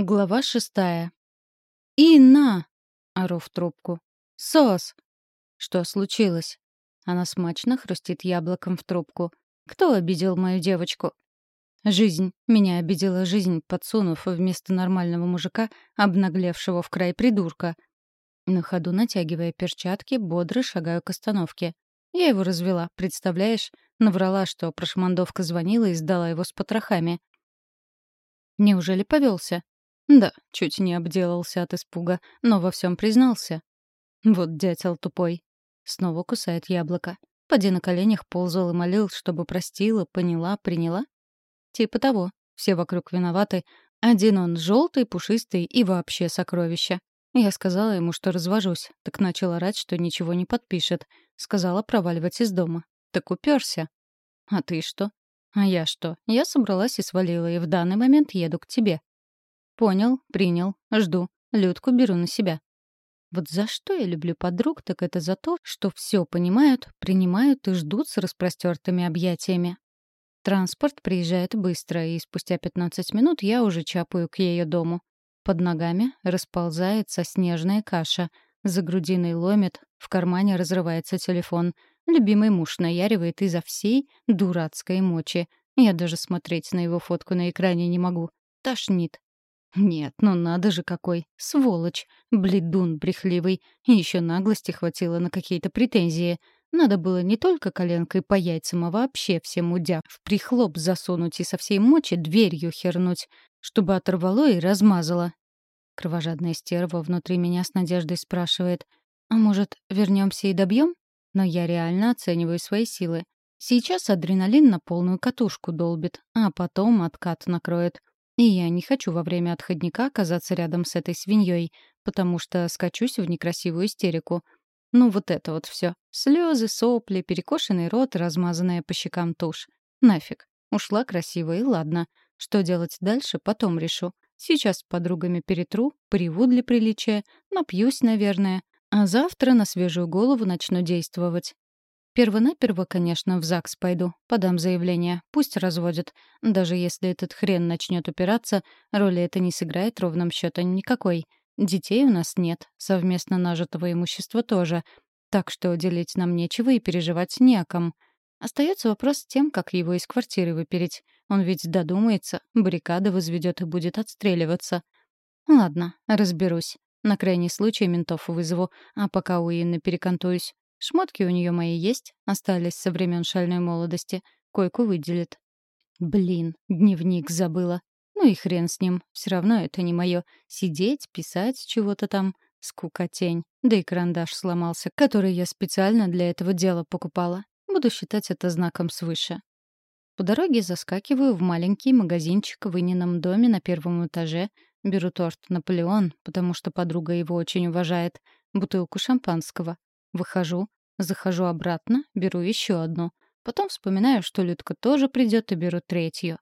Глава шестая. «Инна!» — ору в трубку. «Сос!» «Что случилось?» Она смачно хрустит яблоком в трубку. «Кто обидел мою девочку?» «Жизнь. Меня обидела жизнь, подсунув вместо нормального мужика, обнаглевшего в край придурка». На ходу, натягивая перчатки, бодро шагаю к остановке. Я его развела, представляешь? Наврала, что прошмандовка звонила и сдала его с потрохами. Неужели повелся? Да, чуть не обделался от испуга, но во всем признался. Вот дятел тупой. Снова кусает яблоко. Поди на коленях ползал и молил, чтобы простила, поняла, приняла. Типа того. Все вокруг виноваты. Один он желтый, пушистый и вообще сокровище. Я сказала ему, что развожусь, так начал орать, что ничего не подпишет. Сказала проваливать из дома. Так уперся. А ты что? А я что? Я собралась и свалила, и в данный момент еду к тебе. Понял, принял, жду. Людку беру на себя. Вот за что я люблю подруг, так это за то, что все понимают, принимают и ждут с распростертыми объятиями. Транспорт приезжает быстро, и спустя 15 минут я уже чапаю к ее дому. Под ногами расползается снежная каша, за грудиной ломит, в кармане разрывается телефон. Любимый муж наяривает изо всей дурацкой мочи. Я даже смотреть на его фотку на экране не могу. Тошнит. Нет, ну надо же какой. Сволочь. Бледун брехливый. Еще наглости хватило на какие-то претензии. Надо было не только коленкой по яйцам, а вообще всем удя в прихлоп засунуть и со всей мочи дверью хернуть, чтобы оторвало и размазало. Кровожадная стерва внутри меня с надеждой спрашивает, «А может, вернемся и добьем?» Но я реально оцениваю свои силы. Сейчас адреналин на полную катушку долбит, а потом откат накроет. И я не хочу во время отходника оказаться рядом с этой свиньей, потому что скачусь в некрасивую истерику. Ну вот это вот все. Слезы, сопли, перекошенный рот, размазанная по щекам тушь. Нафиг. Ушла красиво и ладно. Что делать дальше, потом решу. Сейчас с подругами перетру, приву для приличия, напьюсь, наверное. А завтра на свежую голову начну действовать. Первонаперво, конечно, в ЗАГС пойду, подам заявление, пусть разводят. Даже если этот хрен начнет упираться, роли это не сыграет ровным счетом никакой. Детей у нас нет, совместно нажитого имущества тоже. Так что делить нам нечего и переживать не о ком. Остается вопрос с тем, как его из квартиры выпереть. Он ведь додумается, баррикады возведет и будет отстреливаться. Ладно, разберусь. На крайний случай ментов вызову, а пока у Инны перекантуюсь. Шмотки у нее мои есть, остались со времен шальной молодости. Койку выделит. Блин, дневник забыла. Ну и хрен с ним, все равно это не мое. Сидеть, писать чего-то там. Скукотень. Да и карандаш сломался, который я специально для этого дела покупала. Буду считать это знаком свыше. По дороге заскакиваю в маленький магазинчик в Инином доме на первом этаже, беру торт «Наполеон», потому что подруга его очень уважает, бутылку шампанского, Выхожу, захожу обратно, беру еще одну. Потом вспоминаю, что Людка тоже придет и беру третью.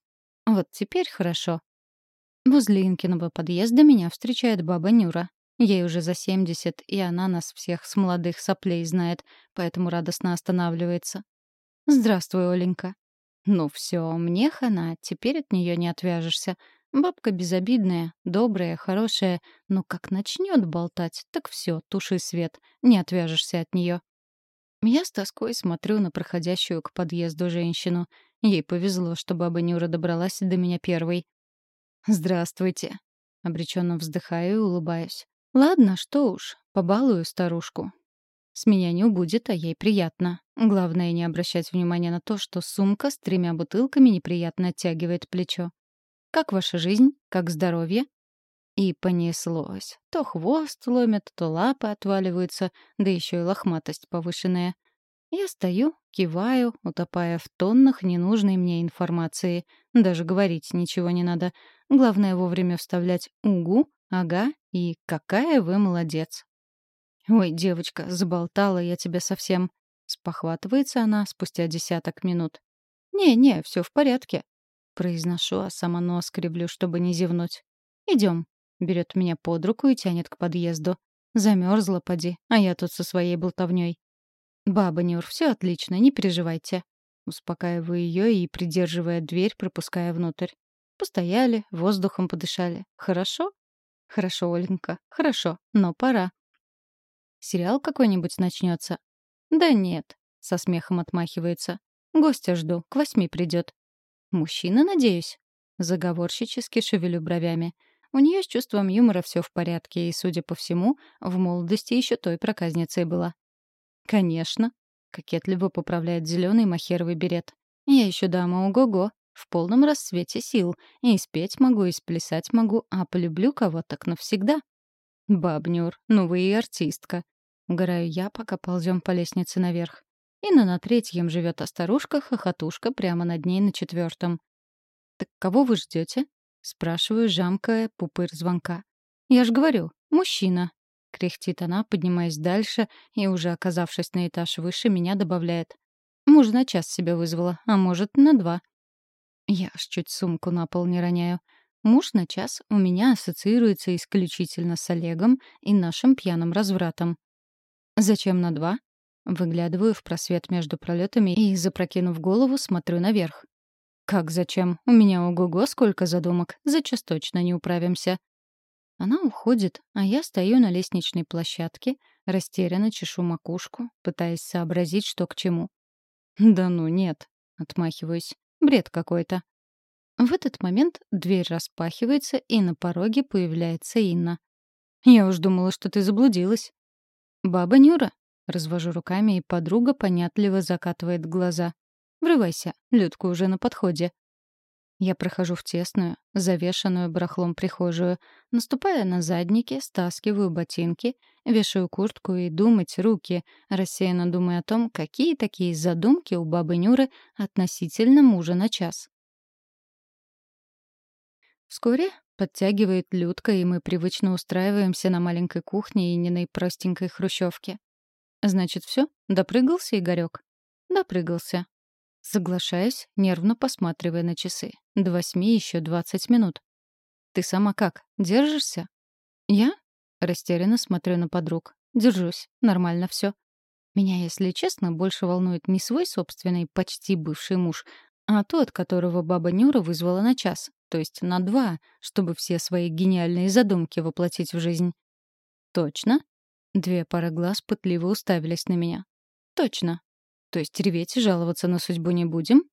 Вот теперь хорошо. Возле Инкиного подъезда меня встречает баба Нюра. Ей уже за 70, и она нас всех с молодых соплей знает, поэтому радостно останавливается. «Здравствуй, Оленька». «Ну все, мне хана, теперь от нее не отвяжешься. Бабка безобидная, добрая, хорошая, но как начнет болтать, так все, туши свет, не отвяжешься от нее. Я с тоской смотрю на проходящую к подъезду женщину. Ей повезло, что баба Нюра добралась до меня первой. «Здравствуйте», — обреченно вздыхаю и улыбаюсь. «Ладно, что уж, побалую старушку. С меня не убудет, а ей приятно. Главное не обращать внимания на то, что сумка с тремя бутылками неприятно оттягивает плечо. Как ваша жизнь? Как здоровье?» И понеслось. То хвост ломят, то лапы отваливаются, да еще и лохматость повышенная. Я стою, киваю, утопая в тоннах ненужной мне информации. Даже говорить ничего не надо. Главное вовремя вставлять «угу», «ага» и «какая вы молодец». «Ой, девочка, заболтала я тебя совсем». Спохватывается она спустя десяток минут. «Не-не, все в порядке. Произношу, а сама нос кривлю, чтобы не зевнуть. Идем. Берет меня под руку и тянет к подъезду. Замерзла, поди, а я тут со своей болтовней. «Баба Нюр, все отлично, не переживайте». Успокаиваю ее и, придерживая дверь, пропуская внутрь. Постояли, воздухом подышали. Хорошо? Хорошо, Оленька, хорошо, но пора. Сериал какой-нибудь начнется? Да нет, со смехом отмахивается. Гостя жду, к восьми придет. Мужчина, надеюсь? Заговорщически шевелю бровями. У нее с чувством юмора все в порядке, и, судя по всему, в молодости еще той проказницей была. «Конечно», — кокетливо поправляет зеленый махеровый берет. «Я еще дама ого-го, в полном расцвете сил, и спеть могу, и сплясать могу, а полюблю кого так навсегда». «Бабнюр, ну вы и артистка», — угораю я, пока ползем по лестнице наверх. Инна на третьем живет, а старушка-хохотушка прямо над ней на четвертом. «Так кого вы ждете? спрашиваю, жамкая пупыр звонка. «Я ж говорю, мужчина», — кряхтит она, поднимаясь дальше и, уже оказавшись на этаж выше, меня добавляет. «Муж на час себя вызвала, а может, на два». Я аж чуть сумку на пол не роняю. Муж на час у меня ассоциируется исключительно с Олегом и нашим пьяным развратом. «Зачем на два?» Выглядываю в просвет между пролетами и, запрокинув голову, смотрю наверх. «Как зачем? У меня ого-го сколько задумок. За час точно не управимся». Она уходит, а я стою на лестничной площадке, растерянно чешу макушку, пытаясь сообразить, что к чему. «Да ну нет», — отмахиваюсь. «Бред какой-то». В этот момент дверь распахивается, и на пороге появляется Инна. «Я уж думала, что ты заблудилась». «Баба Нюра?» — развожу руками, и подруга понятливо закатывает глаза. Врывайся, Людка уже на подходе. Я прохожу в тесную, завешенную барахлом прихожую, наступая на задники, стаскиваю ботинки, вешаю куртку и думать руки, рассеянно думая о том, какие такие задумки у бабы Нюры относительно мужа на час. Вскоре подтягивает Людка, и мы привычно устраиваемся на маленькой кухне и Ниной простенькой хрущевке. Значит, все? Допрыгался Игорек? Допрыгался. Соглашаюсь, нервно посматривая на часы. До восьми еще двадцать минут. «Ты сама как? Держишься?» «Я?» — растерянно смотрю на подруг. «Держусь. Нормально все. Меня, если честно, больше волнует не свой собственный, почти бывший муж, а тот, которого баба Нюра вызвала на час, то есть на два, чтобы все свои гениальные задумки воплотить в жизнь. «Точно?» Две пары глаз пытливо уставились на меня. «Точно. То есть реветь и жаловаться на судьбу не будем?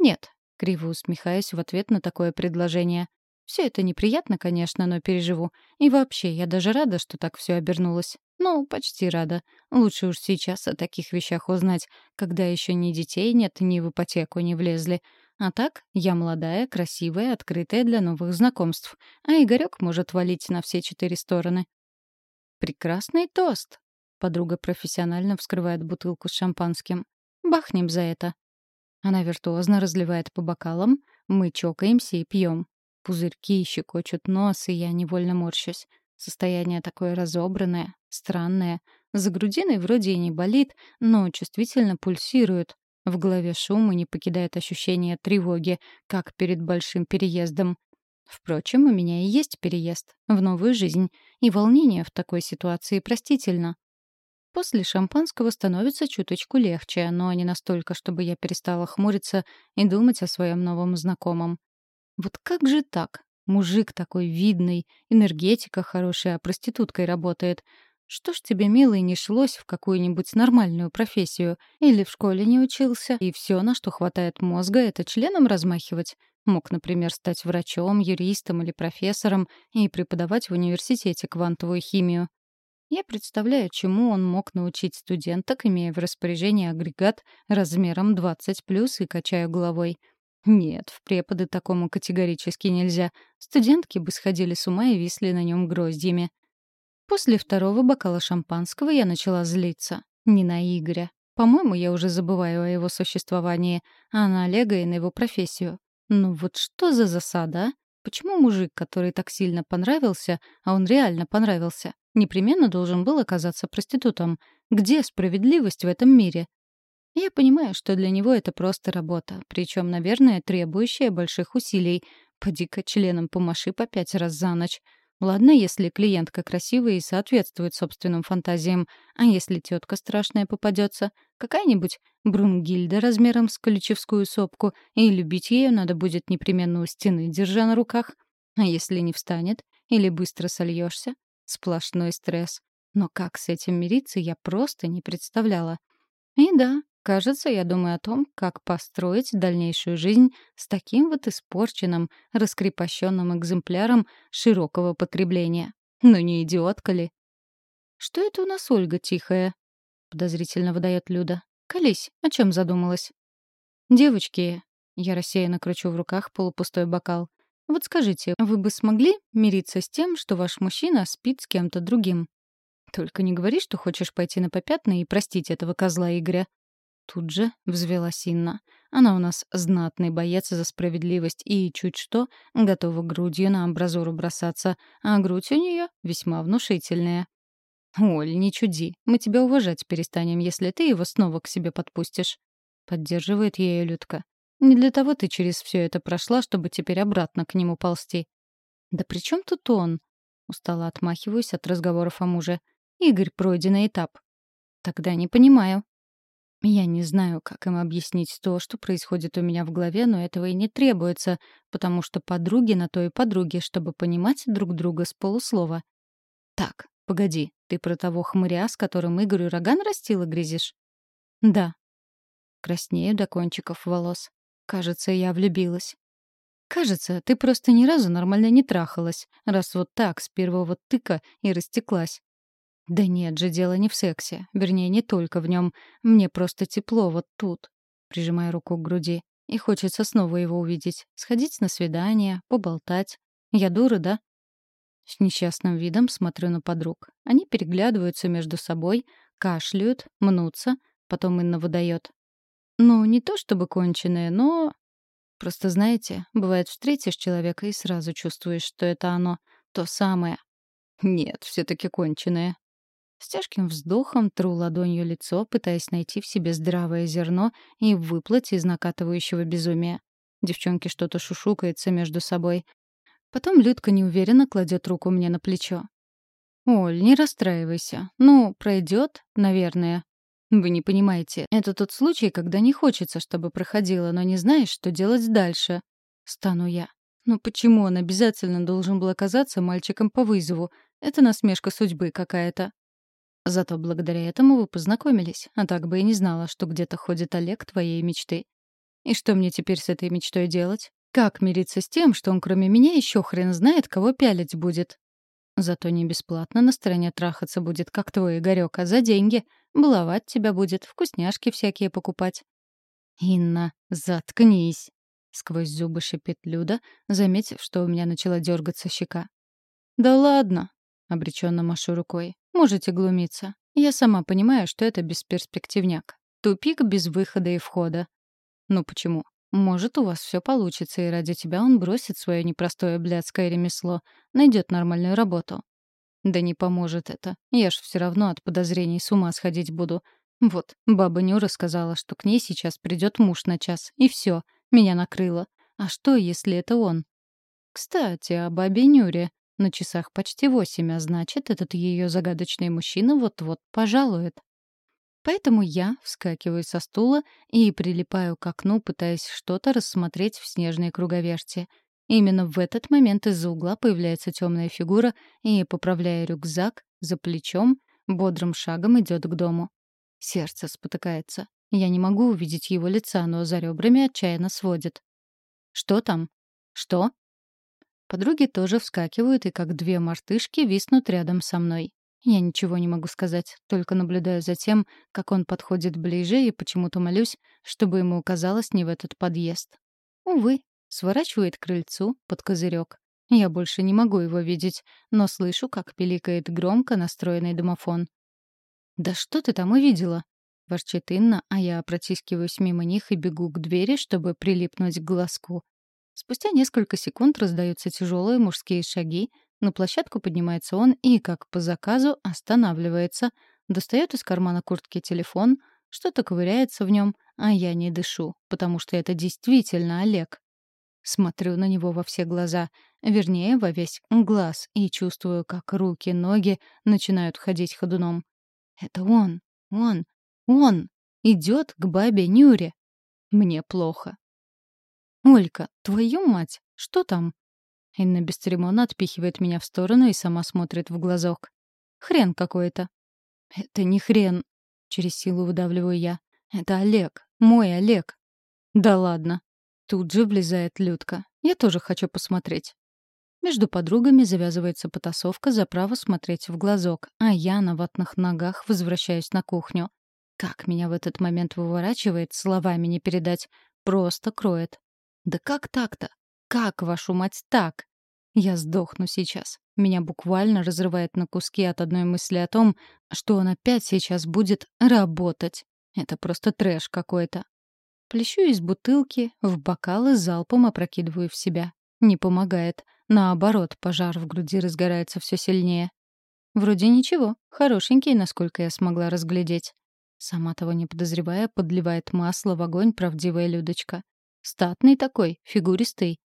Нет, криво усмехаясь в ответ на такое предложение. Все это неприятно, конечно, но переживу. И вообще, я даже рада, что так все обернулось. Ну, почти рада. Лучше уж сейчас о таких вещах узнать, когда еще ни детей нет, ни в ипотеку не влезли. А так, я молодая, красивая, открытая для новых знакомств. А Игорек может валить на все четыре стороны. Прекрасный тост. Подруга профессионально вскрывает бутылку с шампанским. Бахнем за это. Она виртуозно разливает по бокалам, мы чокаемся и пьем. Пузырьки щекочут нос, и я невольно морщусь. Состояние такое разобранное, странное. За грудиной вроде и не болит, но чувствительно пульсирует. В голове шум и не покидает ощущение тревоги, как перед большим переездом. Впрочем, у меня и есть переезд в новую жизнь, и волнение в такой ситуации простительно. После шампанского становится чуточку легче, но не настолько, чтобы я перестала хмуриться и думать о своем новом знакомом. Вот как же так? Мужик такой видный, энергетика хорошая, а проституткой работает. Что ж тебе, милый, не шлось в какую-нибудь нормальную профессию? Или в школе не учился, и все, на что хватает мозга, это членом размахивать? Мог, например, стать врачом, юристом или профессором и преподавать в университете квантовую химию. Я представляю, чему он мог научить студенток, имея в распоряжении агрегат размером 20+, и качаю головой. Нет, в преподы такому категорически нельзя. Студентки бы сходили с ума и висли на нем гроздьями. После второго бокала шампанского я начала злиться. Не на Игоря. По-моему, я уже забываю о его существовании, а на Олега и на его профессию. Ну вот что за засада, а? Почему мужик, который так сильно понравился, а он реально понравился, непременно должен был оказаться проститутом. Где справедливость в этом мире? Я понимаю, что для него это просто работа, причем, наверное, требующая больших усилий. Поди-ка членом помаши по пять раз за ночь. Ладно, если клиентка красивая и соответствует собственным фантазиям, а если тетка страшная попадется, какая-нибудь Брунгильда размером с колючевскую сопку, и любить ее надо будет непременно у стены, держа на руках. А если не встанет или быстро сольешься, сплошной стресс. Но как с этим мириться, я просто не представляла. И да, Кажется, я думаю о том, как построить дальнейшую жизнь с таким вот испорченным, раскрепощенным экземпляром широкого потребления. Но не идиотка ли? «Что это у нас Ольга тихая?» — подозрительно выдает Люда. «Колись, о чем задумалась?» «Девочки», — я рассеянно кручу в руках полупустой бокал, «вот скажите, вы бы смогли мириться с тем, что ваш мужчина спит с кем-то другим?» «Только не говори, что хочешь пойти на попятный и простить этого козла Игоря», Тут же взвелась Инна. Она у нас знатный боец за справедливость и, чуть что, готова грудью на амбразуру бросаться, а грудь у нее весьма внушительная. «Оль, не чуди. Мы тебя уважать перестанем, если ты его снова к себе подпустишь», — поддерживает ее Людка. «Не для того ты через все это прошла, чтобы теперь обратно к нему ползти». «Да при чем тут он?» — устало отмахиваюсь от разговоров о муже. «Игорь, пройденный этап». «Тогда не понимаю», я не знаю, как им объяснить то, что происходит у меня в голове, но этого и не требуется, потому что подруги на то и подруги, чтобы понимать друг друга с полуслова. «Так, погоди, ты про того хмыря, с которым Игорю рога нарастила, грязишь?» «Да». Краснею до кончиков волос. Кажется, я влюбилась. «Кажется, ты просто ни разу нормально не трахалась, раз вот так с первого тыка и растеклась. Да нет же, дело не в сексе. Вернее, не только в нем. Мне просто тепло вот тут. Прижимая руку к груди. И хочется снова его увидеть. Сходить на свидание, поболтать. Я дура, да? С несчастным видом смотрю на подруг. Они переглядываются между собой, кашляют, мнутся. Потом Инна выдает. Ну, не то чтобы конченые, но... Просто знаете, бывает, встретишь человека и сразу чувствуешь, что это оно, то самое. Нет, все таки конченое. С тяжким вздохом тру ладонью лицо, пытаясь найти в себе здравое зерно и выплыть из накатывающего безумия. Девчонки что-то шушукаются между собой. Потом Людка неуверенно кладет руку мне на плечо. «Оль, не расстраивайся. Ну, пройдет, наверное. Вы не понимаете, это тот случай, когда не хочется, чтобы проходило, но не знаешь, что делать дальше. Стану я. Но почему он обязательно должен был оказаться мальчиком по вызову? Это насмешка судьбы какая-то. Зато благодаря этому вы познакомились, а так бы и не знала, что где-то ходит Олег твоей мечты. И что мне теперь с этой мечтой делать? Как мириться с тем, что он кроме меня еще хрен знает, кого пялить будет? Зато не бесплатно на стороне трахаться будет, как твой Игорёк, а за деньги. Баловать тебя будет, вкусняшки всякие покупать. «Инна, заткнись!» — сквозь зубы шипит Люда, заметив, что у меня начала дергаться щека. «Да ладно!» — обреченно машу рукой. Можете глумиться. Я сама понимаю, что это бесперспективняк. Тупик без выхода и входа. Ну почему? Может, у вас все получится, и ради тебя он бросит свое непростое блядское ремесло, найдет нормальную работу. Да не поможет это. Я ж все равно от подозрений с ума сходить буду. Вот, баба Нюра сказала, что к ней сейчас придет муж на час, и все, меня накрыло. А что, если это он? Кстати, о бабе Нюре. На часах почти восемь, а значит, этот ее загадочный мужчина вот-вот пожалует. Поэтому я вскакиваю со стула и прилипаю к окну, пытаясь что-то рассмотреть в снежной круговерти. Именно в этот момент из-за угла появляется темная фигура и, поправляя рюкзак за плечом, бодрым шагом идет к дому. Сердце спотыкается. Я не могу увидеть его лица, но за ребрами отчаянно сводит. «Что там? Что?» Подруги тоже вскакивают и, как две мартышки, виснут рядом со мной. Я ничего не могу сказать, только наблюдаю за тем, как он подходит ближе и почему-то молюсь, чтобы ему казалось не в этот подъезд. Увы, сворачивает к крыльцу под козырек. Я больше не могу его видеть, но слышу, как пиликает громко настроенный домофон. «Да что ты там увидела?» — ворчит Инна, а я протискиваюсь мимо них и бегу к двери, чтобы прилипнуть к глазку. Спустя несколько секунд раздаются тяжелые мужские шаги, на площадку поднимается он и, как по заказу, останавливается, достает из кармана куртки телефон, что-то ковыряется в нем, а я не дышу, потому что это действительно Олег. Смотрю на него во все глаза, вернее, во весь глаз, и чувствую, как руки, ноги начинают ходить ходуном. Это он, он, он идет к бабе Нюре. Мне плохо. «Олька, твою мать, что там?» Инна бесцеремонно отпихивает меня в сторону и сама смотрит в глазок. «Хрен какой-то». «Это не хрен», — через силу выдавливаю я. «Это Олег, мой Олег». «Да ладно». Тут же влезает Людка. «Я тоже хочу посмотреть». Между подругами завязывается потасовка за право смотреть в глазок, а я на ватных ногах возвращаюсь на кухню. Как меня в этот момент выворачивает, словами не передать. Просто кроет. Да как так-то? Как, вашу мать, так? Я сдохну сейчас. Меня буквально разрывает на куски от одной мысли о том, что он опять сейчас будет работать. Это просто трэш какой-то. Плещу из бутылки, в бокалы залпом опрокидываю в себя. Не помогает. Наоборот, пожар в груди разгорается все сильнее. Вроде ничего, хорошенький, насколько я смогла разглядеть. Сама того не подозревая, подливает масло в огонь правдивая Людочка. Статный такой, фигуристый.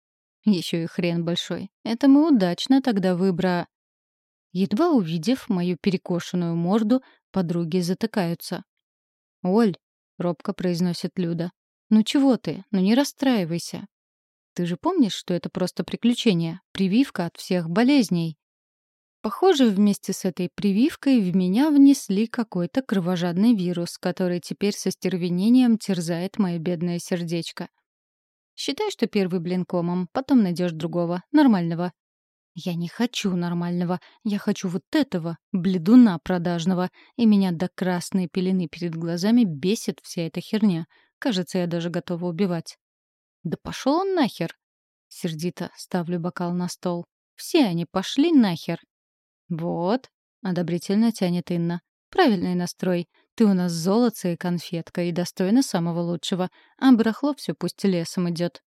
Еще и хрен большой. Это мы удачно тогда выбра... Едва увидев мою перекошенную морду, подруги затыкаются. «Оль», — робко произносит Люда, — «ну чего ты? Ну не расстраивайся. Ты же помнишь, что это просто приключение, прививка от всех болезней?» Похоже, вместе с этой прививкой в меня внесли какой-то кровожадный вирус, который теперь со стервенением терзает мое бедное сердечко. Считай, что первый блин комом, потом найдешь другого, нормального. Я не хочу нормального, я хочу вот этого, бледуна продажного, и меня до красной пелены перед глазами бесит вся эта херня. Кажется, я даже готова убивать. Да пошел он нахер. Сердито ставлю бокал на стол. Все они пошли нахер. Вот, одобрительно тянет Инна. Правильный настрой. Ты у нас золото и конфетка, и достойна самого лучшего. А барахло все пусть лесом идет.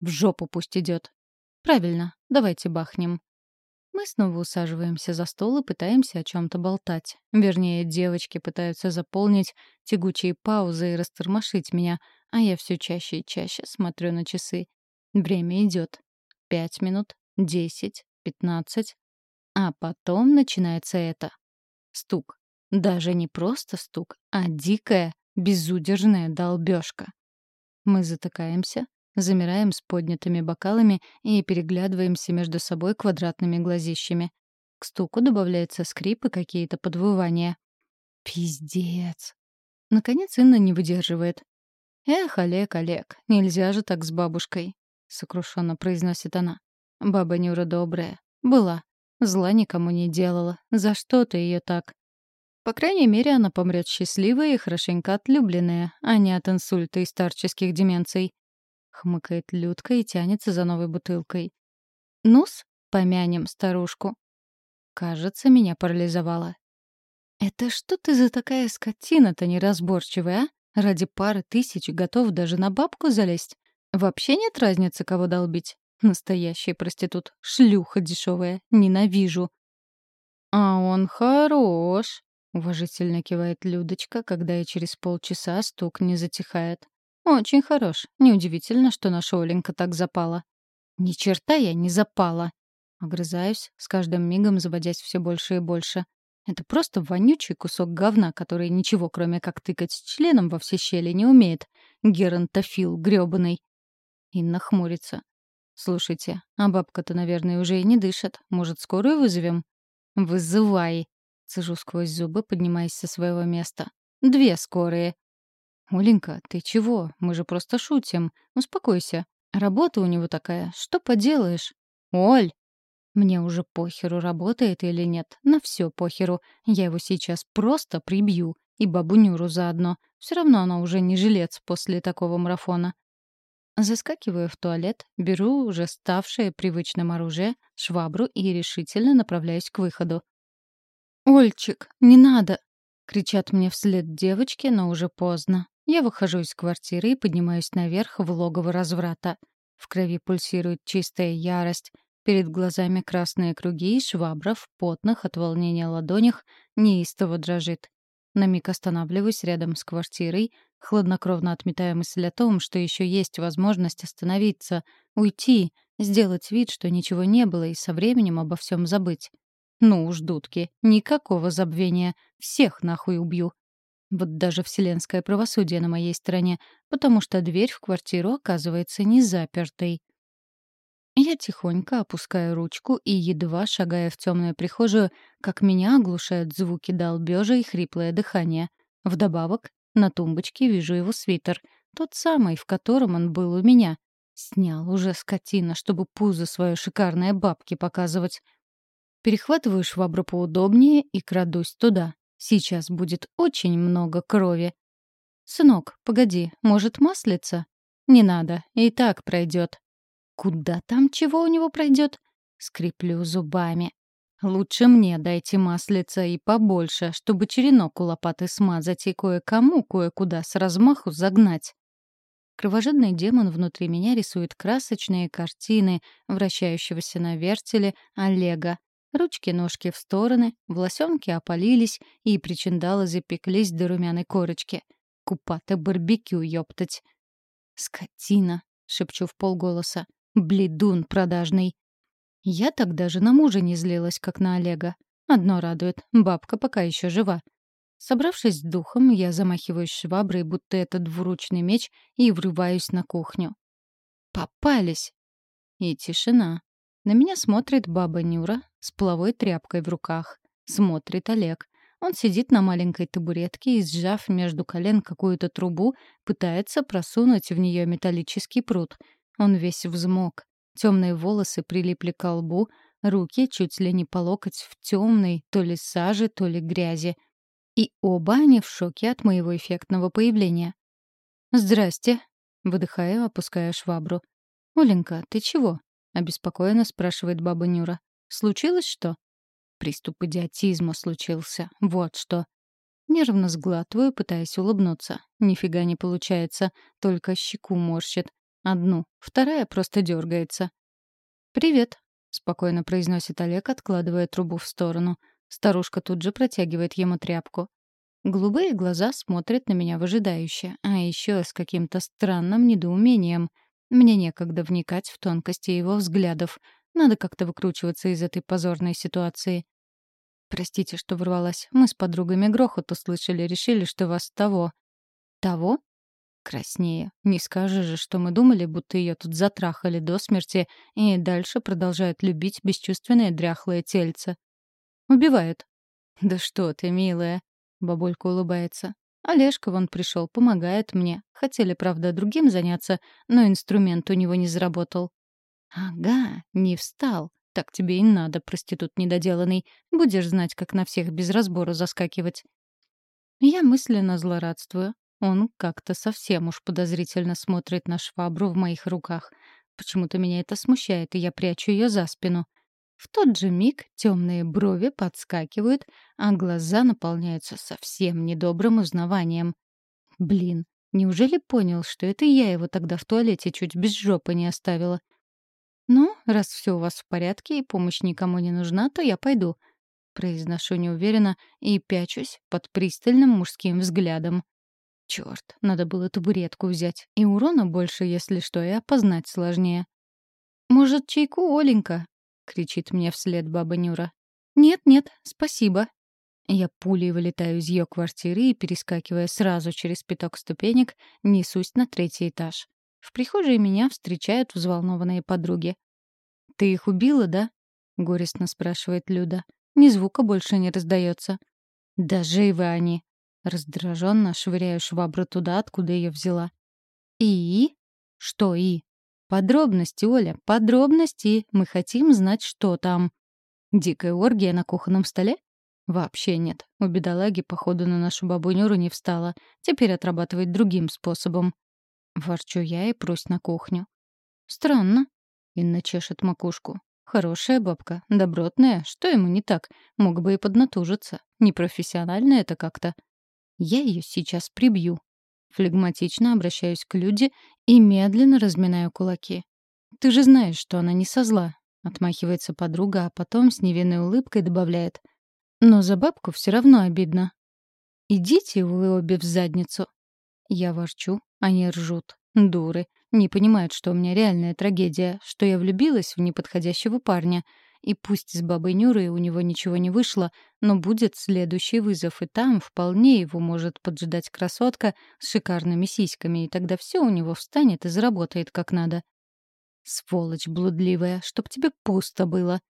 В жопу пусть идет. Правильно, давайте бахнем. Мы снова усаживаемся за стол и пытаемся о чем-то болтать. Вернее, девочки пытаются заполнить тягучие паузы и растормошить меня, а я все чаще и чаще смотрю на часы. Время идет. Пять минут, десять, пятнадцать. А потом начинается это. Стук. Даже не просто стук, а дикая, безудержная долбёжка. Мы затыкаемся, замираем с поднятыми бокалами и переглядываемся между собой квадратными глазищами. К стуку добавляется скрип и какие-то подвывания. Пиздец. Наконец Инна не выдерживает. «Эх, Олег, Олег, нельзя же так с бабушкой», — сокрушенно произносит она. «Баба Нюра добрая. Была. Зла никому не делала. За что ты ее так?» По крайней мере, она помрет счастливая и хорошенько отлюбленная, а не от инсульта и старческих деменций. Хмыкает Людка и тянется за новой бутылкой. Нус, помянем старушку. Кажется, меня парализовало. Это что ты за такая скотина-то неразборчивая, а? Ради пары тысяч готов даже на бабку залезть. Вообще нет разницы, кого долбить. Настоящий проститут. Шлюха дешевая. Ненавижу. А он хорош. — уважительно кивает Людочка, когда и через полчаса стук не затихает. «Очень хорош. Неудивительно, что наша Оленька так запала». «Ни черта я не запала!» Огрызаюсь, с каждым мигом заводясь все больше и больше. Это просто вонючий кусок говна, который ничего, кроме как тыкать с членом во все щели, не умеет. Геронтофил грёбаный. Инна хмурится. «Слушайте, а бабка-то, наверное, уже и не дышит. Может, скорую вызовем?» «Вызывай!» Цежу сквозь зубы, поднимаясь со своего места. «Две скорые!» «Оленька, ты чего? Мы же просто шутим. Успокойся. Работа у него такая. Что поделаешь?» «Оль!» Мне уже похеру, работает или нет. На все похеру. Я его сейчас просто прибью. И бабу Нюру заодно. Все равно она уже не жилец после такого марафона. Заскакиваю в туалет, беру уже ставшее привычным оружие, швабру и решительно направляюсь к выходу. «Ольчик, не надо!» — кричат мне вслед девочки, но уже поздно. Я выхожу из квартиры и поднимаюсь наверх в логово разврата. В крови пульсирует чистая ярость, перед глазами красные круги, и швабра в потных от волнения ладонях неистово дрожит. На миг останавливаюсь рядом с квартирой, хладнокровно отметая мысль о том, что еще есть возможность остановиться, уйти, сделать вид, что ничего не было, и со временем обо всем забыть. Ну уж, дудки, никакого забвения. Всех нахуй убью. Вот даже вселенское правосудие на моей стороне, потому что дверь в квартиру оказывается не запертой. Я тихонько опускаю ручку и, едва шагая в темную прихожую, как меня оглушают звуки долбежа и хриплое дыхание. Вдобавок, на тумбочке вижу его свитер, тот самый, в котором он был у меня. Снял уже скотина, чтобы пузо свое шикарное бабке показывать. Перехватываю швабру поудобнее и крадусь туда. Сейчас будет очень много крови. «Сынок, погоди, может, маслица?» «Не надо, и так пройдет. Куда там чего у него пройдет? Скреплю зубами. Лучше мне дайте маслица и побольше, чтобы черенок у лопаты смазать и кое-кому кое-куда с размаху загнать. Кровожадный демон внутри меня рисует красочные картины вращающегося на вертеле Олега. Ручки-ножки в стороны, волосенки опалились и причиндалы запеклись до румяной корочки. Купата барбекю, ёптать. «Скотина!» — шепчу в полголоса. Бледун продажный. Я так даже на мужа не злилась, как на Олега. Одно радует — бабка пока еще жива. Собравшись с духом, я замахиваюсь шваброй, будто это двуручный меч, и врываюсь на кухню. Попались! И тишина. На меня смотрит баба Нюра с половой тряпкой в руках. Смотрит Олег. Он сидит на маленькой табуретке и, сжав между колен какую-то трубу, пытается просунуть в нее металлический пруд — он весь взмок. Темные волосы прилипли к лбу, руки чуть ли не по локоть в темной то ли саже, то ли грязи. И оба они в шоке от моего эффектного появления. «Здрасте», — выдыхаю, опуская швабру. «Оленька, ты чего?» — обеспокоенно спрашивает баба Нюра. «Случилось что?» Приступ идиотизма случился. Вот что. Нервно сглатываю, пытаясь улыбнуться. Нифига не получается, только щеку морщит. Одну, вторая просто дергается. «Привет», — спокойно произносит Олег, откладывая трубу в сторону. Старушка тут же протягивает ему тряпку. Голубые глаза смотрят на меня выжидающе, а еще с каким-то странным недоумением. Мне некогда вникать в тонкости его взглядов. Надо как-то выкручиваться из этой позорной ситуации. Простите, что ворвалась. Мы с подругами грохот услышали, решили, что вас того. Того? Краснее. Не скажешь же, что мы думали, будто ее тут затрахали до смерти и дальше продолжают любить бесчувственное дряхлое тельце. Убивают. Да что ты, милая. Бабулька улыбается. Олежка вон пришел, помогает мне. Хотели, правда, другим заняться, но инструмент у него не заработал. Ага, не встал. Так тебе и надо, проститут недоделанный. Будешь знать, как на всех без разбора заскакивать. Я мысленно злорадствую. Он как-то совсем уж подозрительно смотрит на швабру в моих руках. Почему-то меня это смущает, и я прячу ее за спину. В тот же миг темные брови подскакивают, а глаза наполняются совсем недобрым узнаванием. Блин, неужели понял, что это я его тогда в туалете чуть без жопы не оставила? «Ну, раз все у вас в порядке и помощь никому не нужна, то я пойду», — произношу неуверенно и пячусь под пристальным мужским взглядом. Черт, надо было табуретку взять. И урона больше, если что, и опознать сложнее. «Может, чайку, Оленька?» — кричит мне вслед баба Нюра. «Нет-нет, спасибо». Я пулей вылетаю из ее квартиры и, перескакивая сразу через пяток ступенек, несусь на третий этаж. В прихожей меня встречают взволнованные подруги. «Ты их убила, да?» — горестно спрашивает Люда. «Ни звука больше не раздается». «Да живы они!» Раздраженно швыряю швабру туда, откуда ее взяла. «И? Что «и»?» «Подробности, Оля, подробности. Мы хотим знать, что там». «Дикая оргия на кухонном столе?» «Вообще нет. У бедолаги, походу, на нашу бабунюру не встала. Теперь отрабатывает другим способом». Ворчу я и прусь на кухню. «Странно». Инна чешет макушку. «Хорошая бабка, добротная. Что ему не так? Мог бы и поднатужиться. Непрофессионально это как-то». Я ее сейчас прибью. Флегматично обращаюсь к Люде и медленно разминаю кулаки. «Ты же знаешь, что она не со зла», — отмахивается подруга, а потом с невинной улыбкой добавляет. «Но за бабку все равно обидно». Идите вы обе в задницу. Я ворчу, они ржут. Дуры. Не понимают, что у меня реальная трагедия, что я влюбилась в неподходящего парня. И пусть с бабой Нюрой у него ничего не вышло, но будет следующий вызов, и там вполне его может поджидать красотка с шикарными сиськами, и тогда все у него встанет и заработает как надо. Сволочь блудливая, чтоб тебе пусто было.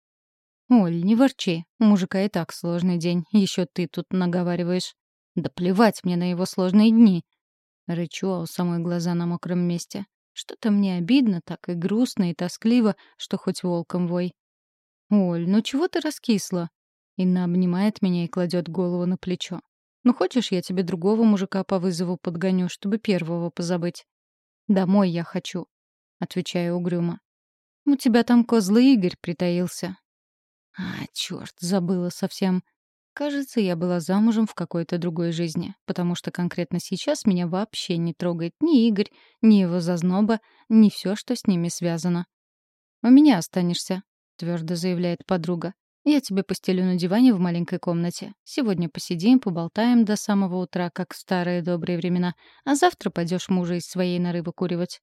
Оль, не ворчи, у мужика и так сложный день, еще ты тут наговариваешь. Да плевать мне на его сложные дни. Рычу, а у самой глаза на мокром месте. Что-то мне обидно, так и грустно, и тоскливо, что хоть волком вой. «Оль, ну чего ты раскисла?» Инна обнимает меня и кладет голову на плечо. «Ну хочешь, я тебе другого мужика по вызову подгоню, чтобы первого позабыть?» «Домой я хочу», — отвечаю угрюмо. «У тебя там козлый Игорь притаился». «А, черт, забыла совсем. Кажется, я была замужем в какой-то другой жизни, потому что конкретно сейчас меня вообще не трогает ни Игорь, ни его зазноба, ни все, что с ними связано. «У меня останешься», — твердо заявляет подруга. «Я тебе постелю на диване в маленькой комнате. Сегодня посидим, поболтаем до самого утра, как в старые добрые времена, а завтра пойдешь мужа из своей норы выкуривать».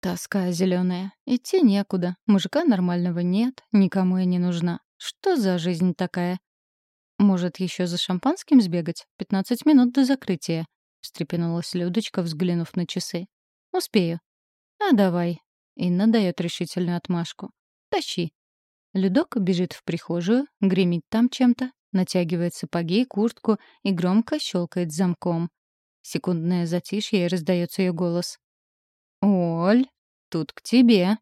Тоска зеленая. Идти некуда. Мужика нормального нет, никому я не нужна. Что за жизнь такая? «Может, еще за шампанским сбегать? Пятнадцать минут до закрытия», — встрепенулась Людочка, взглянув на часы. «Успею». «А давай». Инна дает решительную отмашку. «Тащи». Людок бежит в прихожую, гремит там чем-то, натягивает сапоги и куртку и громко щелкает замком. Секундное затишье, и раздается ее голос. «Оль, тут к тебе».